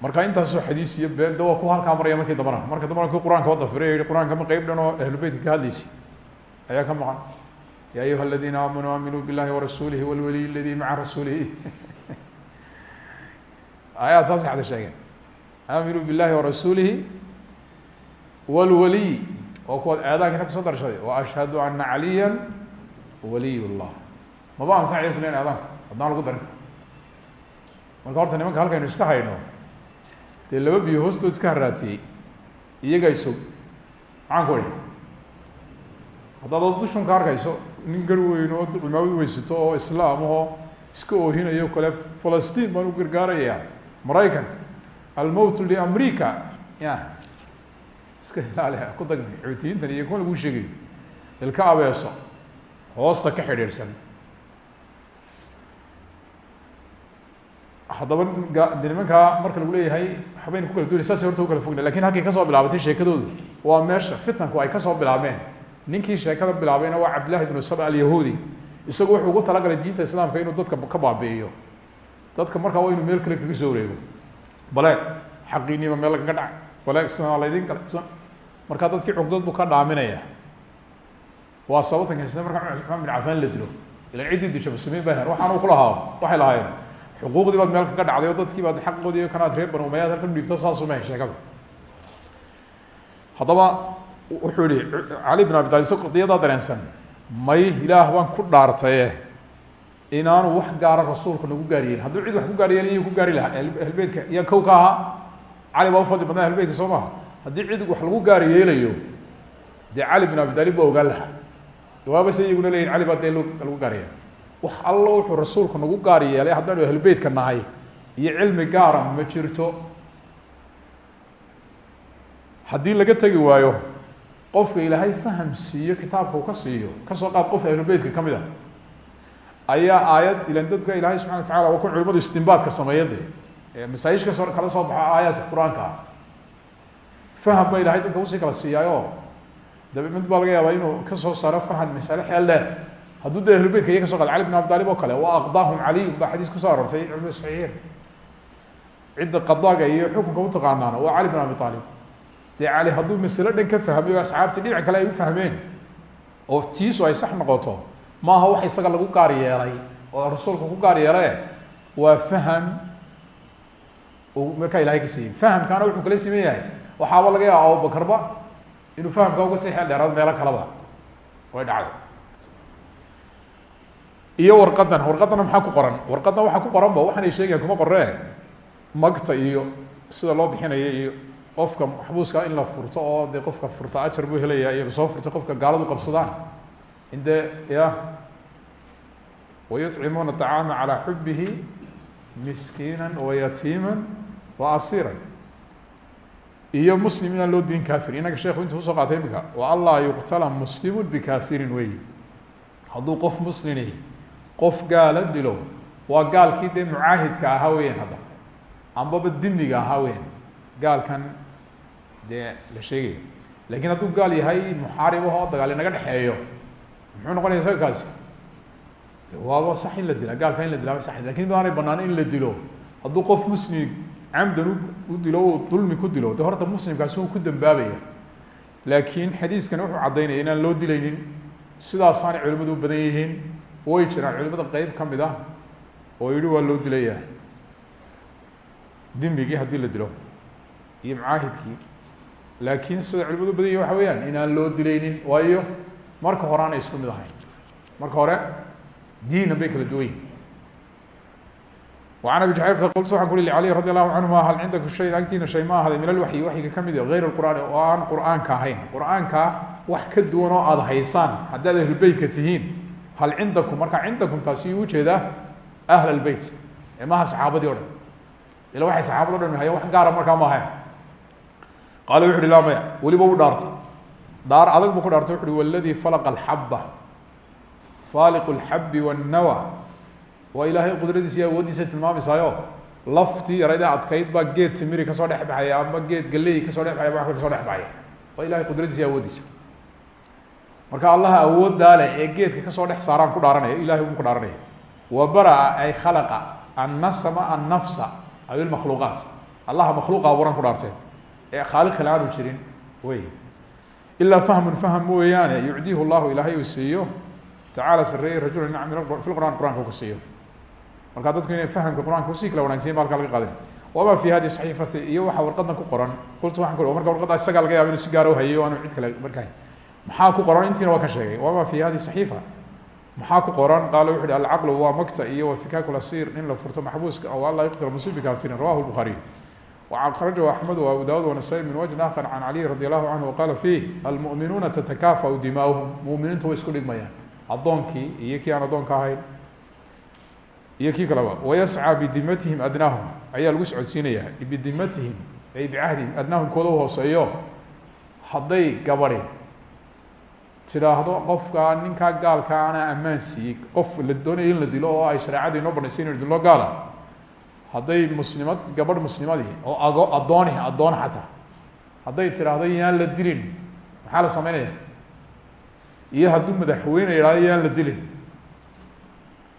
A: marka intaasoo xadiis iyo been de waa ku halkaa maraya markii dambana marka dambana ku qur'aanka wada firay yihi ma qeyb dhan oo ahlubeytka ka hadlaysa ayaa ka maqan ya ayuha aladiina aamanuu aaminuu billahi warasuulihi walwaliy aladii maca rasuulihi. Ayaad saas xada sheegeen. Aaminuu billahi warasuulihi walwaliy oo kuwaad aadaankiina ku soo darshaday wa ashhadu ana caliya waliy اllah maba ansaxaya kulen aadaanka haddaan lagu darin marka horta nimanka halkaynu iska hayno dee laba biyo hoostood iska haraatiyey iyagaa isog maxaan ku idhi? Haddaad oo dushun ka arkayso nin gar weyn oo cimaamad weysato oo islaam ahoo iska oohinayo kale falastiin baan u gargaarayaa maraykan almowt liamrica ya iska ilaali ku dagmi. Xoutiyiintan iyo kuwa laguu sheegayo ilka abeeso hoosta ka xidhiidhsan. Haddaba de nimankaa marka lagu leeyahay waxbayna ku kala duunay saas horta kala fogna laakiin halkay ka soo bilaabatay sheekadoodu waa meesha fitanku ay ka soo bilaabeen. Ninkii sheekada bilaabayna waa cabdillahi ibnu sab alyahuudi isagu wuxuu ugu talagalay diinta islaamka inuu dadka ka baabi'iyo. Dadka markaa waa inuu meel kale kaga soo wareego baleeg xaqiiniba meel lagaga dhac baleeg sina laydin kale markaa dadkii cugdad buu ka dhaaminaya waa sababtan kaysna markaa cusmaan bin cafaan la dilo. Ilan ciddii disha muslimiin ba her waxaan ku lahaa waxay xuquuqdii baad meel kaga dhacday oo dadkii baad xaqoodii kanaad reer banu umayaad halkan dhiibto saasuma sheekada haddaba wuxuu yihi cali bin abi talib si dareensan. May ilaah baan ku dhaartaye inaanu wax gaara rasuulka nagu gaariyeelin hadduu cid wax ku gaariyeel iyu ku gaari lahaa. Ahlbeytka iya kow cali baa ufadli badnaa ahlbeytka soo maha haddii cid wax lagu gaari yeelayo dee cali bin abi talib baa ogaan lahaa. Waaba se iyaguna leyihin baa dee lagu gaar wax allo wuxuu rasuulku nagu gaar yeelay haddaanu nahay iyo cilmi gaara ma jirto. Haddii laga tegi waayo qofka ilaahay faham siiyo kitaabka uu ka siiyo ka soo qaad qof ahlubeytka ka mid a ayaa aayad ilan dadka ilaahay subxana wa tacala waa kun culimadu istinbaadka sameeya de masaayish ka soo kala soo baxa aayaadka qur'aanka. Ah faham ba ilahay dadka u sii kala siiyaayo. Dabe mid baa laga yaabaa inuu ka soo saaro faham masale xeel dheer. Hadduu de ahlubeytka iya kaso qaad cali bin abi talib oo kale wa aqdaahum caliyun baa xadiis ku soo aroortay culimada saxiixiin cidda qadaaga iyo xukunka utaqaanaana waa cali bin abi talib dee cali hadduu masalo dhan ka fahmay asxaabtii dhinac kale ay u fahmeen oo tiisu ay sax noqoto maaha wax isaga lagu gaar yeelay oo rasuulka ku gaar yeele waa faham markaa ilahay ka siiyey. Fahamkaana wuxuu kala siman yahay. Waxaaba laga yaaba abubakarba inuu fahamka uga sii xeel dheeraad meelo kaleba way dhacday. Iyo warqadan warqadana maxaa ku qoran? Warqaddan waxaa ku qoranba waxaanay sheegayaan kuma qorree magta iyo sida loo bixinaya iyo qofka maxbuuska in la furto oo dee qofka furta ajar buu helaya iyaga soo furtay qofka gaaladu qabsadaan. Indee ya. Wayuطcimuuna طacaama calaa xubihi miskiina wayatiima waasiira iyo muslim inaan loo diin kafir inaga sheekhu intu u soo qaatay imika wa anlaa yuqtala muslimu bikafirin wey. Hadduu qof muslini qof gaala dilo waa gaalkii dee mucaahidka ahaa weyan hadda. Ambaba dimiga ahaa weyan gaalkan dee la sheegaya laakiin hadduu gaal yahay muxaarib ahoo dagaal inaga dhexeeyo muxuu noqonaya isaga kaasi? Waaba sax la dila gaalka in la dilaa sa laakiin maanay banaan in la dilo. Hadduu qof muslim camdan u dilo u dulmi ku dilo de horta muslimkaasi uu ku dambaabaya. Laakiin xadiiskani wuxuu caddaynaya inaan loo dilaynin sidaasaanay culimadu u badan yihiin way jiraan. Culimada qeyb ka ah oo yihi waa loo dilaya. Dimigii haddii la dilo iyo mucaahidkii. Laakiin sida culimadu badan yihiin waxa weeyaan inaan loo dilaynin waayo marka hore aanay isku mid ahayn. Marka hore diinan bay kala duwan yihiin an abi juxayfata qultu waxaan ku li cali radi allahu canhuma hal cindaku shayn agtiina shay ma ahday min alwaxyi waxyiga ka mid hayr qur'aani oo aan qur'aanka ahayn qur'aankaa wax ka duwan oo aada haysaan haddaad ahlubeytka tihiin hal cindakum markaa cindakum taasi u u jeedaa ahl albeyt maha saxaabadii o dhan ila waxay saxabado dhan hayan wax gaara markaa maaha qaala wuxu uhi laa maya weliba u dhaartay dhaar adag buu ku dhaartay wuxu uhi waladii falaqa alxaba faaliqu alxabi wannawa waa ilaahay qudradiisa iyo awooddiisa tilmaamaysaayo laftii yarayda adkayd baa geed timiri ka soo dhex baxaya ama geed galey ka soo dhex baxaya ama ka soo dhex baxaya. Waa qudradiisa iyo awooddiisa. Marka allaha awooddaa leh ee geedka ka soo dhex saaraan ku dhaaranaya ilahay ku dhaaranaya. Wa bara ay khalaqa annasama annafsa aw ilmakhluuqaat allaha makhluuqa abuuran ku dhaarteen ee khaaliq kale jirin wey. Ilaa fahmun fahm mooyaane yucdiihu llahu ilaahay uu siiyo. Tacala sareeyey rajula nin fi lqur'an qur'anka u marka dadku inay fahamka qur'aanka u sii kala wanagsiya ba laga qaadan wama fi hadi saxiifati iyo waxa warqadan ku qoran. Qultu waan ku marka warqadda isagaa laga yaaba inu si gaar ah hayay o aanu cid kale marka maxaa ku qoran? Intiina waa ka sheegay. Wama fi hadi saxiifa? Maxaa ku qoran? Qaala wuxu uhi alcaqlu waa magta iyo wafikaku lasir in la furto maxbuuska aw alla yqtl musubi kafirin rawahu buhaariy warajahu axmed wa abu dawud wanasai min wajin akhar can caliy radi allahu canhu qala fiih almuminuuna tatakafau dimaahm muminiintu way isku dhigmayaan. Addoonkii iyo kii aan addoonka iyo kii kaleba wayascى bidimatihim adnaahum. Ayaa lagu socodsiinaya. Bidimatihim ay bicahdihim adnaahum kooda hooseeyo. Hadday gabadi tidhaahdo qofkaa ninkaa gaalka ana ammaan qof la doonaya in la dilo oo ay shareecadii inoo banaysay inu dilo gaala. Hadday muslimad gabadh muslimadii oo ago addooni addoon xataa. Hadday tidhaahdo yaan la dilin. Maxaa la sameynaya? Iyo hadduu madaxweyne yidhahdo yaan la dilin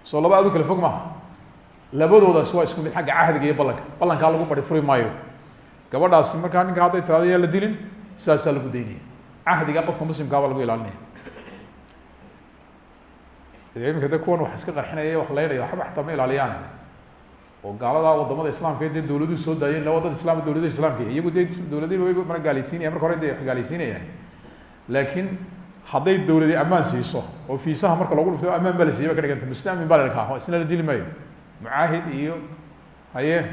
A: soo laba adu kale fog maaha. Labadoodaas waa isku mid xagga cahdiga iyo ballanka. Ballankaa lagu bari furi maayo. Gabadhaasi markaa ninka hadday tirahdo yaan la dilin saasaa lagu daynaya. Cahdiga qofka muslimkaaba lagu ilaalinaya. Iminka de kuwan wax iska qarxinaya wax leynaya waxba xataa ma ilaaliyaan. Oo gaaladaa waddamada islaamka dee dawladuhu soo daayeen la waddada islam dawladaha islamka iyagu dee dawladihi way mana gaalaysiinaya marka hore de wax gaalaysiinayaan laakiin hadday dawladi ammaan siiso oo fiisaha marka lagu dhufto amaan baa la ka dhiganta mustamin baa la dhakaa isna la dili maayo. Iyo haye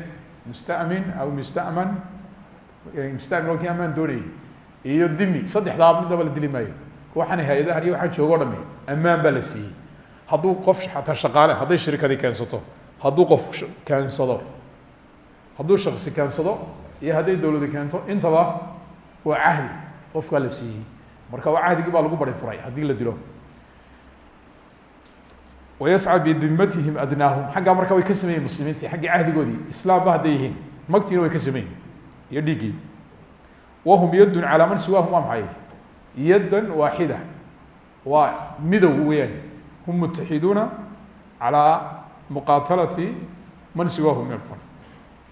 A: mustamin aw mustaman mustamin waa kii amaan doonayay iyo dimi saddexdaa midnaba la dili maayo. Waxaan hay'adahan iyo waxaan joogo o dhami ammaan baa la qof xataa shaqaale hadday shirkadi keensato hadduu qof keensado hadduu shaksi keensado iyo hadday dawladi keento intaba waa cahdi qofkaa la siiyey marka cahdigii baa lagu bari furay haddii la dilo. Wayasca bidimatihim adnaahum. Xaggaa marka way ka sameeyen muslimiinti xaggii cahdigoodii islaamba hadday yihiin magtiina way ka sameyen iyo wahum yaddun calaa man siwaahum waa maxay? Yaddan waaxida. Waa midow weyaan hum mutaxiduuna calaa muqaatalati man siwaahum min alkufar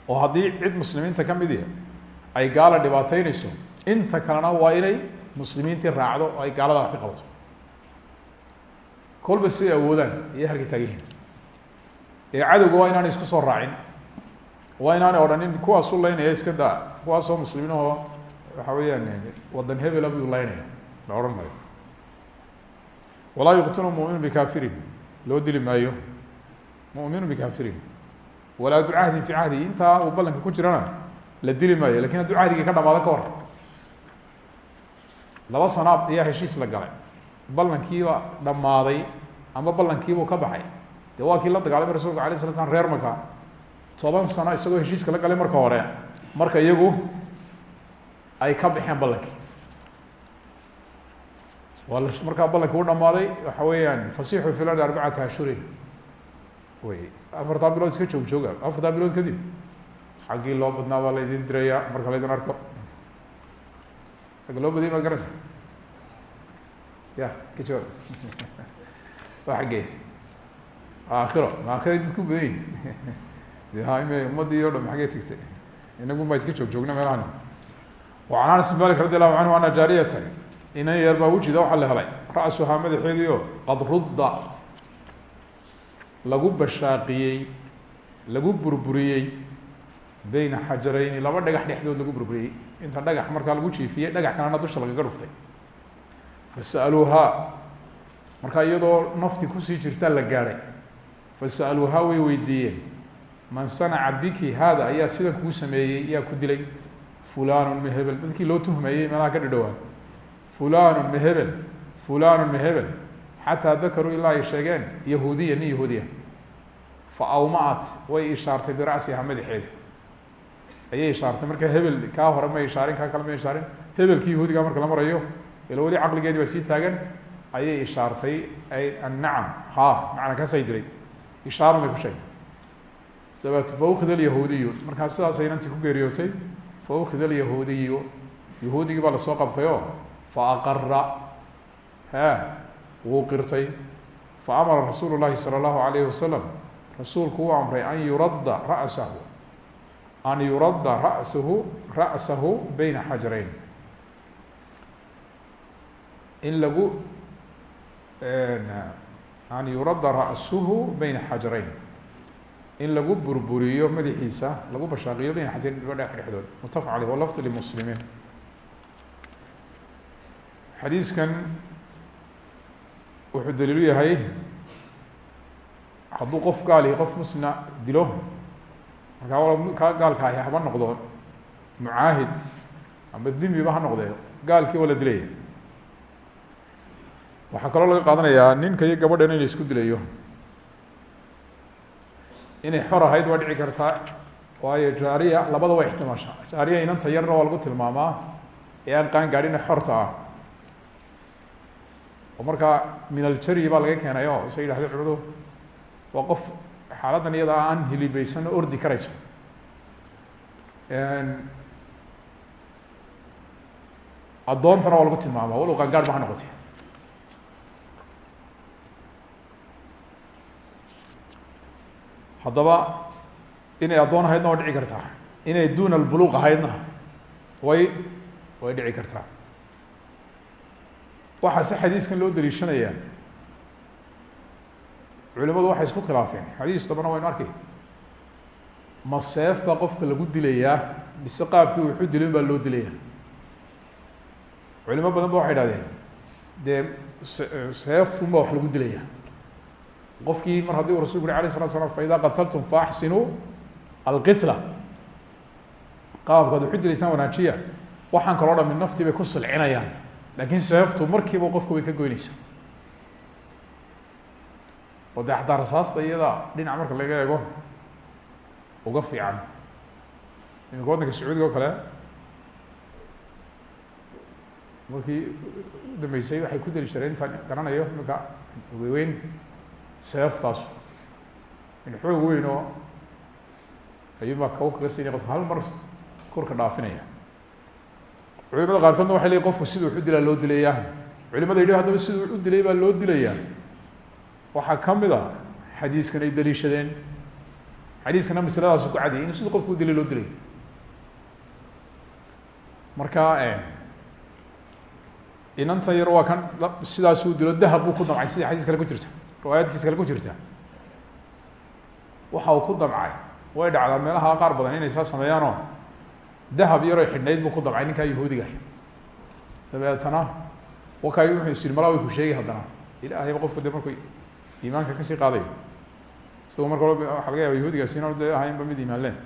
A: oo cid muslimiinta ka ihi ay gaala dhibaateynayso inta kalena waa inay muslimiintii raacdo ay gaalada wax ka qabato. Kolba siday awoodaan iyo halkay taagan yihiin ee cadowga waa inaanay isku soo raacin. Waa inaanay odhanin kuwaasu laynaya iska daa kuwaasoo muslimiinahoo waxa weeyaan wadan hebela buu laynaya. La odhan maayo. Walaa yuqtinu muminu bikafirin loo dili maayo. Muminu bikafirin walaa du cahdin fi cahdi. Intaa uu ballanka ku jirana la dili maayo. Lakin hadduu cahdigii ka dhamaado ka war laba sanaab ayaa heshiis la galay. Ballankiiba dhammaaday ama ballankiibuu ka baxay. De waa kii la dagaalamay rasulka alay sala slam reer maka toban sano isagoo heshiiska la galay marka hore marka iyagu ay ka baxeen ballankii waa markaa ballankii u dhamaaday waxa weeyaan fasixu fi lardi arbacata ashhurin. Wey afartaa bilood iska joog jooga afartaa bilood kadib. Xaggii loo badnaa baa laydin diraya marka laydin arko aga loo badiyay ma garanaysa ya ka jawaab waa xaggee aakhiro aakhiray dad ku badan yihiin ha ime ummaddii o dham iska joog joogna meelahani anas bin malik radi allahu ana jaariyatan inan yeer baa wujida la helay ra-suhaa madaxeedii qad rudda. Lagu bashaaqiyey lagu burburiyey beyna xajarayni laba dhagax dhexdood lagu burburiyey inta dhagax markaa lagu jiifiyey dhagax kalena dusha lagaga dhuftay fasa'aluuhaa markaa iyadoo nafti ku sii jirtaa la gaadhay. Fasa'aluuhaa way weydiiyeen. Man sanaca biki haada ayaa sidan kuu sameeyey yaa ku dilay. Fulanun mehebel dadkii loo tuhmayey meelaha ka dhidhowaa fulanun mehebel fulanun mehebel xataa dakaruu ilaa ay sheegeen yahuudiya nin yahuudiya. Fa awmaat. Way ishaartay bira'siha madaxeeda ayay ishaartay. Marka hebel kaa hore ma ishaarin kaa kale ma ishaarin. Hebelkii yahuudiga marka la marayo ila weli caqligeedii baa sii taagan. Ayay ishaartay ay annacam ha macna kasay diray. Ishaaran bay ku sheegtay. Dabeeto fa ukida alyahuudiyu markaa sidaasay inantii ku geeriyootay fa ukida alyahuudiyu yahuudigii baa qabtay oo fa aqara ha wuu fa amara rasuulu llahi salى اllahu alayhi rasuulku uu amray an yuradda ra'sahu an yuradda ra'sahu ra'sahu beyna xajarayn in lagu an yuradda ra'suhu beyna xajarayn in lagu burburiyo madaxiisa lagu bashaaqiyo beyna xajarayn dhibo dhex dhexdood mutafaq aleyh walafd limuslimiin xadiiskan wuxuu daliilu yahay hadduu qof gaalihi qof muslina dilo markaa kaa gaalka ahi haba noqdo mucaahid ama dimiba ha noqdee gaalkii waa la dilaya waxaa kaloo laga qaadanayaa ninka iyo gabadhan in isku dilayo inay xor ahayd waa dhici kartaa waayo jaariya labada waa ixtimaasha. Jaariya inanta yarna waa lagu tilmaamaa ee aan qaan gaadhina xorta ah. Oo markaa min aljari baa laga keenay o isa yidhahda culimadu waa qof xaaladdan iyada aan hilibeysan oo ordi karaysa addoontana waa lagu tilmaama walow qaangaar ba ha noqotay. Haddaba inay addoon ahaydna waa dhici kartaa. Inay duna albuluuq ahaydna way way dhici kartaa. Waxaa si xadiiskan loo daliishanayaa culimadu waxay isku khilaafeen. Xadiis dabana waynu arkay. Ma seef baa qofka lagu dilayaa mise qaabkii wuxu dilin baa loo dilaya culimo badan ba waxay idhahdeen dee seefun baa wax lagu dilaya qofkii mar haddii uu rasulku uri alayh salatu slam fa idaa qataltum faaxsinuu alqitla. Qaabkaad waxu dilaysaan wanaajiya waxaan kaloo dhami naftii bay ku silcinayaan. Seeftu markiiba qofka way ka goyneysaa oo dee xataa rasaasta iyada dhinac marka laga eego uga fiican. Iminka waddanka sacuudiga oo kale markii udambeysay waxay ku deli jireen intaan garanayo iminka weyn seeftaasu in xoog weyn oo ayuunbaa kaw kaga siinaya qofka hal mar korka dhaafinaya. Culimada qaarkoodna waxay leeyiin qofku siduu wax u dilaa loo dilayaa. Culimada yidhi haddaba siduu u dilay baa loo dilayaa waxaa ka mid a xadiiskan ay daliishadeen. Xadiiskana masaladaasu ku cadiyay inu siduu qofku u dilay loo dilay. Marka inanta yar waa kan sidaasuu dilo dahab buu ku damcay sida xadiis kale ku jirta riwaayaadkiisa kale ku jirta. Waxa uu ku damcay way dhacdaa meelaha qaar badan inay saa sameeyaanoo dahab yaroy xidhnayd buu ku damcay ninkaa yahuudiga dabeetana wakaay wuxuu is yiri malaa way ku sheegi haddana. Ilaahayba qofku de markuu iimaanka ka sii qaadayo isagoo marka waxa laga yaaba yahuudigaas inaan de ahaynba mid iimaan len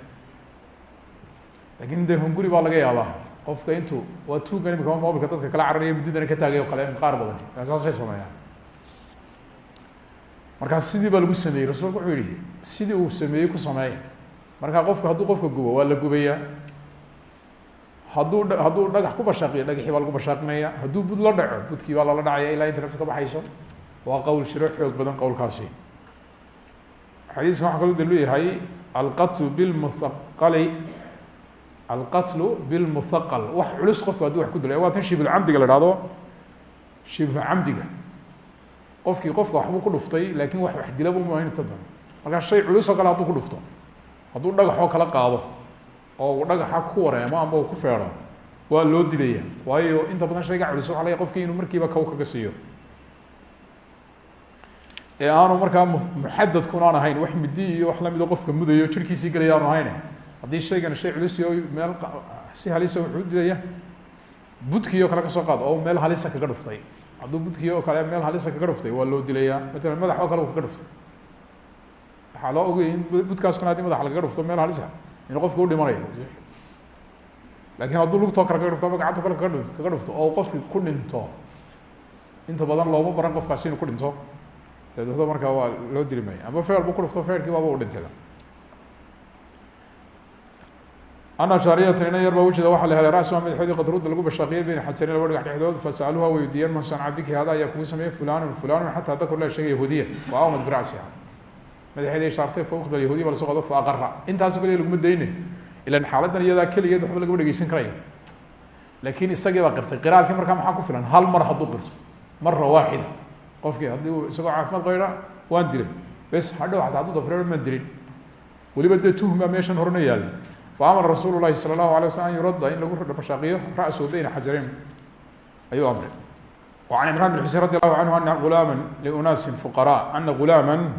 A: laakiin de hunguri baa laga yaabaa. Qofka intuu waa tuugan imika mobilka dadka kala cararaya muddadana ka taagay o kale qaar badan saasay sameeyaan. Markaas sidii baa lagu sameeyey. Rasuulku wuxuu yihi sidii uu sameeyey ku sameeya marka qofku hadduu qofka gubo waa la gubayaa. Hadduu hadduu dhagax ku bashaaqiyo dhagaxii baa lagu bashaaqinaya hadduu bud la dhaco budkii baa lala dhacaya ilaa inta nafta ka baxayso waa qowl shiro xoog badan qowlkaasi. Xadiiskan waxa kaloo dalilu yahay alqatlu bilmuthaqali alqatlu bilmuthaqal. Wax culus qofku hadduu wax ku dilay waa tan shibulcamdiga la ihahdo shiblu camdiga. Qofkii qofka waxbuu ku dhuftay laakin wax wax dilaba uma inta badan. Markaa shay culus oo kale hadduu ku dhufto hadduu dhagaxoo kala qaado oo dhagaxa ku wareemo ama ku feedho waa loo dilaya waayo inta badan shayga culus waxa laga qofkii inuu markiiba kaw kaga siiyo ee aanu markaa muxadadkun aan ahayn wax midi iyo wax lamido qofka mudayo jirkiisii gelaya aanu ahayn. Haddii shaygan shay culisiyo meel si halisa wuxuu dilaya budkii oo kale ka soo qaad oo meel halisa kaga dhuftay. Hadduu budkii kale meel halisa kaga dhuftay waa loo dilayaa. Matalan madax oo kale u kaga dhuftay. Waxaa loo ogayay in budkaas kale haddii madax lagaga dhufto meel halisa inuu qofka u dhimanayo. Lakin hadduu lugtoo kale kaga dhufto ama gacantoo kale kaga dhufto oo qofki ku dhinto inta badan looma baran qofkaasi inuu ku dhinto dabeetna markaa waa loo dili ama feer buu ku dhufto feerkii waaba u dhintay. Ana shaariyatan ina yar baa wejida waxaa la helay rasuha madaxoodii qadruudda lagu bashaaqiyey bayna xajarin laba dhagax dhexdood fasaluha way weydiiyeen man sanca biki hada ayaa kugu sameeyey fulanun fulanun xataa dakur la sheegay yahuudiya wa awmad biracsiha madaxeeday shaartay faukhda yahudiya ba la soo qado fa aqara intaaso kaliya laguma dayne. Ilan xaaladan iyadaa keligeed waxba lagama dhegeysan karaya laakin isagii baa qirtay. Qiraalkii maxaa ku filan? Hal mar hadduu qirto. Mara waaxida qofkii haddii uu isagoo caafimaad qoydha waan dilay bes hadhow ataa hadduu dafreero maan dilin weliba dee tuhum baa meeshan horena yaalli fa amara rasuulu llahi sala allahu in lagu mashaaqiyo ra-suu bayna xajareyn ayuu amray. Wa can imran bin xusein radi allahu canhu ana ulaama liunaasin fuqaraa ana ulaaman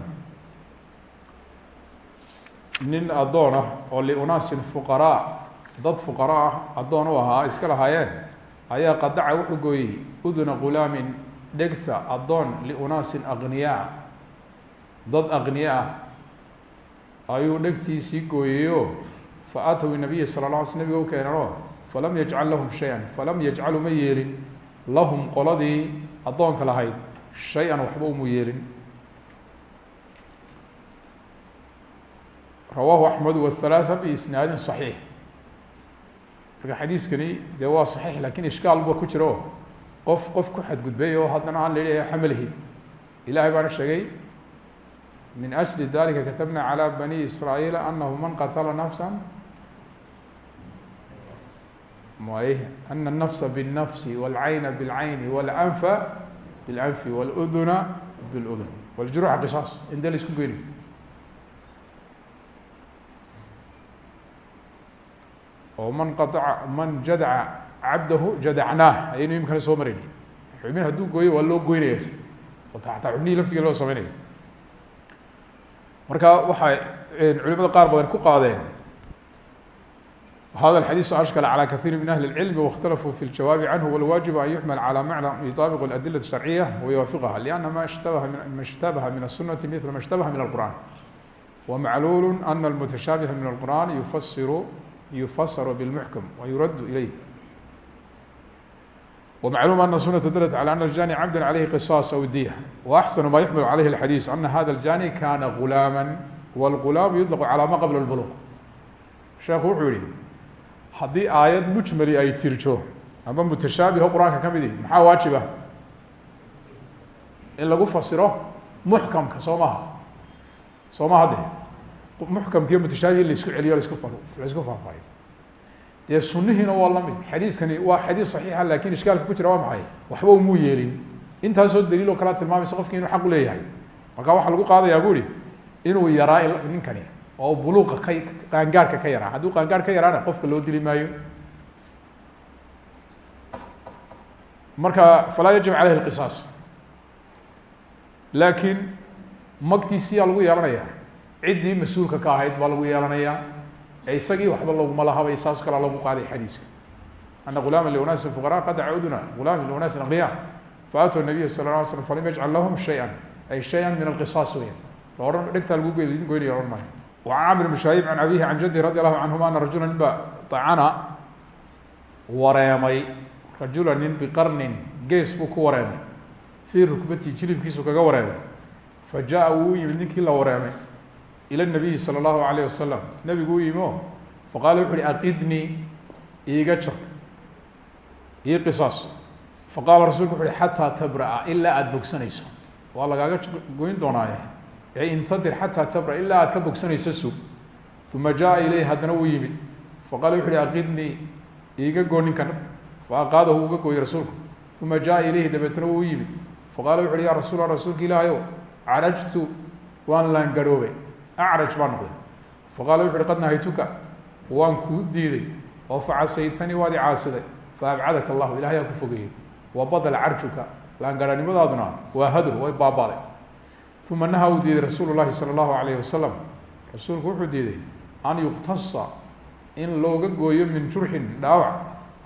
A: nin addoon ah oo liunaasin fuqaraa dad fuqara ah addoon iska lahaayeen ayaa qadaca wuxuu gooyey uduna ulaamin dhegta addoon liunaasin aqniyaa dad aqniya ah ayuu dhegtiisii gooyeyo faatow nabiya sala la ala sl nabiga u keenano falam yajcal lahum shay-an falam yajcalu ma yeelin lahum qoladii addoonka lahayd shay-an waxba umu yeelin. Rawaahu axmed wahalaaa biisnaadin صaxiix marka xadiiskani dee waa saxiix laakiin ishkaal ba ku qof qof ku xadgudbay oo haddana aan la xamalhi ilahay baana sheegay min أجli dalika katabna عlى bني isrاaيil أnahu man qatla نفسa y أن النفس بالنفس والعayna بالعayن والأنف بالأنف والأduna بالأdun والجuruxa qصاaص inte la isku geynayo oo man qaطca man jadca cabdahu jadacnaah ayaynu imikana soo marayna xubin hadduu gooyo waa loo goynaya ataa xubnihii laftiga loo sameynaya marka waxay culimada qaar badan ku qaadeen hada الxadiiث أشkل عlى kaثيir min أهli العilm واkhtalafuu fi الjawaabi canhu wاlwaaجib an yuxmل عlى mعنى yuطaabiq الأdilaة الشharciية ويuwaafiqha لأna ma اshtabaha min الsunaةi mثl ma اshtabaha min الqur'an وmacluul أna الmتashaaبهa min الqur'an yufasir yufasr bالمحkم وyurad ilayh ومعلوم أن السنة dلت على أن الجاني عبدا عليه قصاص أو dية وأحسن ما يحمل عليه الحديث أن hذا الجاني كان غuلاaما والغuلاam يطلق على ma qبل البلوغ sheekhu wuxuu yihi haddii aayad mujmali ay tirjo ama mutashaabiho qur-aanka ka midi maxaa waajiba in lagu fasiro muxkamka soo maha soo maha de muxkamkiiyo mutashaabihi in laisku celiyo laisku laisku faahfaahiyo dee sunihiina waa la mid xadiiskani waa xadiis saxiixa laakiin ishkaalka ku jira waa maxay? Waxba umuu yeelin. Intaasoo daliil oo kalea tilmaamaysa qofki inuu xaq uleeyahay marka waxaa lagu qaadayaa bu inuu yaraa ninkani oo buluuqa ka qaangaarhka ka yaraa. Hadduu qaangaar ka yaraana qofka loo dili maayo. Marka falaa yajib caleyhi اqisaas laakiin magtiisiyaa lagu yeelanaya ciddii mas'uulka ka ahayd baa lagu yeelanayaa. ee isagii waba loguma lahaba saas kala logu qaaday xadiiska. Ana gulaama liunaasi fuqara qad cudna gulaam liunaasi akniya faatw nabiy sal la slam falam yajcal lahum shaya ay shaya min alqisaas weya ohan dhegtaa lagu goy idin goynay ohan maayo wacan camr bn shahiib can abihi can jaddihi radi allahu canhuma ba acana wareemay. Rajula nin biqarnin gees buu ku wareemay. Fii rukbatihi jilibkiisu kaga wareemay. Fa jaa la wareemay ilى النabiyi slى الlaهu عalيه wasaلم nebigu u yimi o faqala wuxu uhi aqidnii iiga jar ii qisaas faqala rasulku wuxu uhi xatىa tabraأa ilaa aada bogsanayso waa lagaaga goyn doonaaye intadir xatىa tabra ilaa aad ka bogsanayso sug uma jaءa ilayh haddana wuu yimid faqala wuxu uhi aqidnii iiga goo ninkan faaqaadahu uga gooyey rasuulku uma jaءa ilayhi dabeetna wuu u yimid faqala wuxu uhi ya rasuul rasuulka ilaahay o carajtu waan laangarhoobay acraj baa noqday faqala wuxu uhi qad waan kuu diiday oo facasaytanii waad i caasiday ilahay aa ku fogeeyey wa badla carjuka laangarhanimadaaduna waa hadur way baabaaday uma naha uu diiday rasuulu llahi salى اllahu alayh wasalam rasuulku wuxuu diiday an yuqtasa in looga gooyo min jurxin dhaawac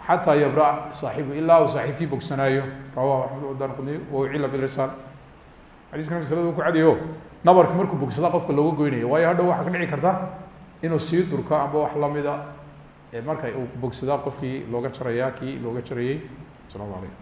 A: xataa yabra saaxibu ilaa uu saaxiibkii bogsanaayo rawahu axmed wadarqudni waucila bilisaal xadiiskana maslada ku cadiyo nabarki markuu bogsada qofka looga goynayo waayo hadhow waxaa ka dhici karta inuu sii durko amba wax lamida marka uu bogsadaa qofkii looga jaraya kii looga jarayey sala allahu alayh